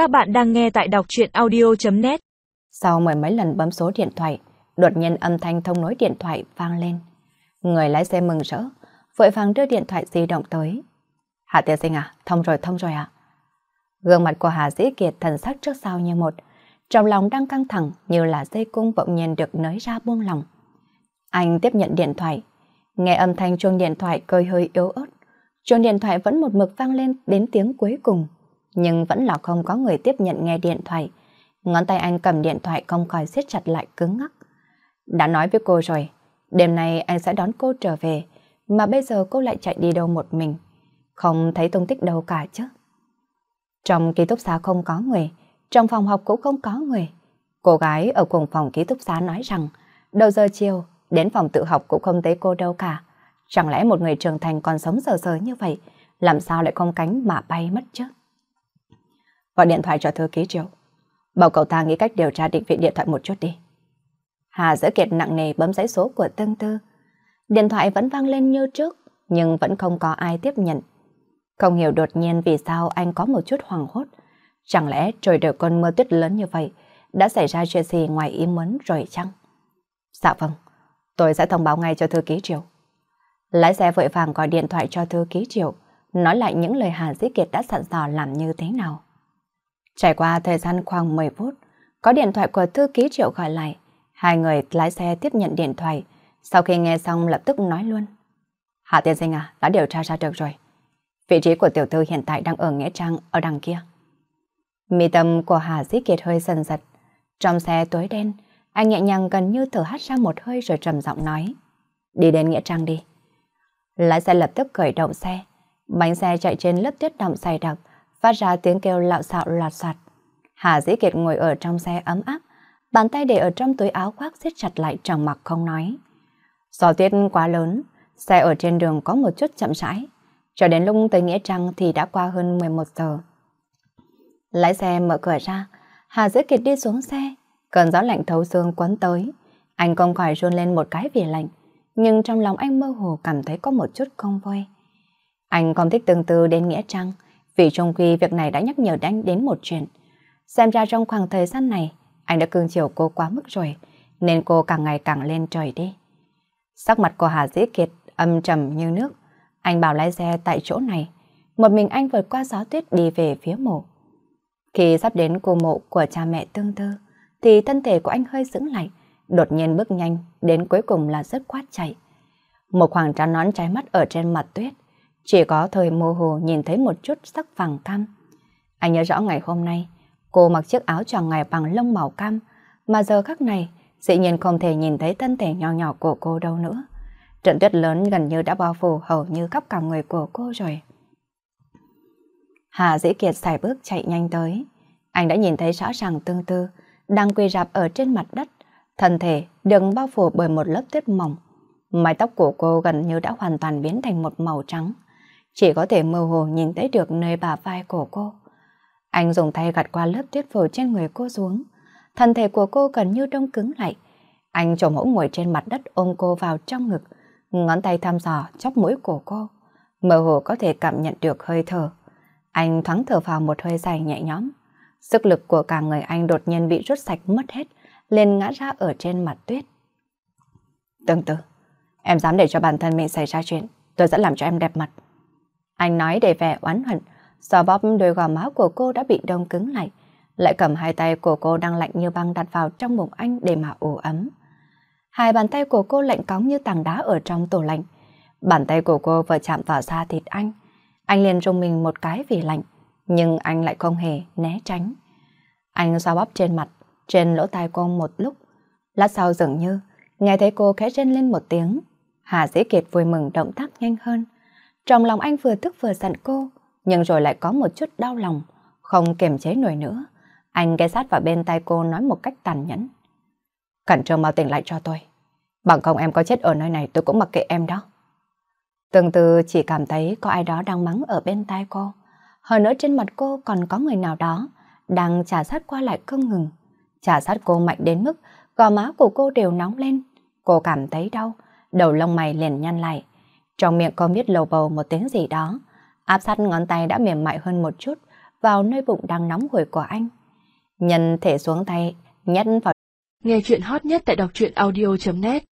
Các bạn đang nghe tại đọc truyện audio.net Sau mười mấy lần bấm số điện thoại, đột nhiên âm thanh thông nối điện thoại vang lên. Người lái xe mừng rỡ, vội vàng đưa điện thoại di động tới. Hạ tiên sinh à, thông rồi, thông rồi ạ. À? Gương mặt của Hà Dĩ Kiệt thần sắc trước sau như một, trong lòng đang căng thẳng như là dây cung bỗng nhiên được nới ra buông lòng. Anh tiếp nhận điện thoại, nghe âm thanh chuông điện thoại cơi hơi yếu ớt. Chuông điện thoại vẫn một mực vang lên đến tiếng cuối cùng, nhưng vẫn là không có người tiếp nhận nghe điện thoại. Ngón tay anh cầm điện thoại không khỏi siết chặt lại cứng ngắc. Đã nói với cô rồi, đêm nay anh sẽ đón cô trở về, mà bây giờ cô lại chạy đi đâu một mình. Không thấy tung tích đâu cả chứ. Trong ký túc xá không có người, trong phòng học cũng không có người. Cô gái ở cùng phòng ký túc xá nói rằng, đầu giờ chiều, đến phòng tự học cũng không thấy cô đâu cả. Chẳng lẽ một người trưởng thành còn sống sờ sờ như vậy, làm sao lại không cánh mà bay mất chứ? Gọi điện thoại cho thư ký triệu. Bảo cậu ta nghĩ cách điều tra định vị điện thoại một chút đi. Hà giữa kiệt nặng nề bấm dãy số của tương tư. Điện thoại vẫn vang lên như trước, nhưng vẫn không có ai tiếp nhận. Không hiểu đột nhiên vì sao anh có một chút hoàng hốt. Chẳng lẽ trời đợi cơn mưa tuyết lớn như vậy đã xảy ra chuyện gì ngoài ý muốn rồi chăng? Dạ vâng, tôi sẽ thông báo ngay cho thư ký Triệu. Lái xe vội vàng gọi điện thoại cho thư ký Triệu, nói lại những lời Hà Dĩ Kiệt đã sẵn sò làm như thế nào. Trải qua thời gian khoảng 10 phút, có điện thoại của thư ký Triệu gọi lại. Hai người lái xe tiếp nhận điện thoại. Sau khi nghe xong lập tức nói luôn. Hạ tiên sinh à, đã điều tra ra được rồi. Vị trí của tiểu thư hiện tại đang ở Nghĩa Trang ở đằng kia. Mì tâm của Hà Dĩ Kiệt hơi dần giật. Trong xe tối đen, anh nhẹ nhàng gần như thở hắt ra một hơi rồi trầm giọng nói. Đi đến Nghĩa Trang đi. Lái xe lập tức khởi động xe. Bánh xe chạy trên lớp tuyết động dày đặc, phát ra tiếng kêu lạo xạo loạt soạt. Hà Dĩ Kiệt ngồi ở trong xe ấm áp, bàn tay để ở trong túi áo khoác siết chặt lại trầm mặc không nói. Gió tuyết quá lớn, xe ở trên đường có một chút chậm rãi. Cho đến lúc tới Nghĩa Trang thì đã qua hơn 11 giờ. Lái xe mở cửa ra, Hà Dĩ Kiệt đi xuống xe, cơn gió lạnh thấu xương quấn tới. Anh không khỏi run lên một cái vì lạnh, nhưng trong lòng anh mơ hồ cảm thấy có một chút không vui. Anh không thích tương tư đến Nghĩa Trang, vì trong khi việc này đã nhắc nhở anh đến một chuyện. Xem ra trong khoảng thời gian này, anh đã cưng chiều cô quá mức rồi, nên cô càng ngày càng lên trời đi. Sắc mặt của Hà Dĩ Kiệt âm trầm như nước. Anh bảo lái xe tại chỗ này. Một mình anh vượt qua gió tuyết đi về phía mộ. Khi sắp đến cô mộ của cha mẹ tương tư, thì thân thể của anh hơi sững lại, đột nhiên bước nhanh, đến cuối cùng là rất quát chạy. Một khoảng trán nón trái mắt ở trên mặt tuyết, chỉ có thời mơ hồ nhìn thấy một chút sắc vàng cam. Anh nhớ rõ ngày hôm nay, cô mặc chiếc áo choàng ngày bằng lông màu cam, mà giờ khắc này, dĩ nhiên không thể nhìn thấy thân thể nhỏ nhỏ của cô đâu nữa. Trận tuyết lớn gần như đã bao phủ hầu như khắp cả người của cô rồi. Hà Dĩ Kiệt xài bước chạy nhanh tới. Anh đã nhìn thấy rõ ràng tương tư, đang quỳ rạp ở trên mặt đất, thân thể đừng bao phủ bởi một lớp tuyết mỏng. Mái tóc của cô gần như đã hoàn toàn biến thành một màu trắng chỉ có thể mơ hồ nhìn thấy được nơi bà vai của cô. Anh dùng tay gạt qua lớp tuyết phủ trên người cô xuống. Thân thể của cô gần như đông cứng lại. Anh trổ mẫu ngồi trên mặt đất ôm cô vào trong ngực, ngón tay thăm dò chóp mũi của cô. Mơ hồ có thể cảm nhận được hơi thở. Anh thoáng thở vào một hơi dài nhẹ nhõm. Sức lực của cả người anh đột nhiên bị rút sạch mất hết, lên ngã ra ở trên mặt tuyết. Tương tự, em dám để cho bản thân mình xảy ra chuyện, tôi sẽ làm cho em đẹp mặt. Anh nói để vẻ oán hận, Xoa bóp đôi gò má của cô đã bị đông cứng lại, lại cầm hai tay của cô đang lạnh như băng đặt vào trong bụng anh để mà ủ ấm. Hai bàn tay của cô lạnh cóng như tảng đá ở trong tủ lạnh. Bàn tay của cô vừa chạm vào da thịt anh. Anh liền rung mình một cái vì lạnh, nhưng anh lại không hề né tránh. Anh xoa bóp trên mặt, trên lỗ tai cô một lúc. Lát sau dường như, nghe thấy cô khẽ rên lên một tiếng. Hà Dĩ Kiệt vui mừng động tác nhanh hơn. Trong lòng anh vừa tức vừa giận cô, nhưng rồi lại có một chút đau lòng, không kiềm chế nổi nữa. Anh ghé sát vào bên tay cô nói một cách tàn nhẫn. Cẩn trương mau tỉnh lại cho tôi. Bằng không em có chết ở nơi này tôi cũng mặc kệ em đó. Từng từ chỉ cảm thấy có ai đó đang mắng ở bên tai cô. Hơn nữa trên mặt cô còn có người nào đó đang trả sát qua lại không ngừng. Trả sát cô mạnh đến mức gò má của cô đều nóng lên. Cô cảm thấy đau, đầu lông mày liền nhăn lại. Trong miệng không biết lầu bầu một tiếng gì đó. Áp sát ngón tay đã mềm mại hơn một chút, vào nơi bụng đang nóng hổi của anh. Nhân thể xuống tay, nhét vào. Nghe chuyện hot nhất tại đọc truyện audio.net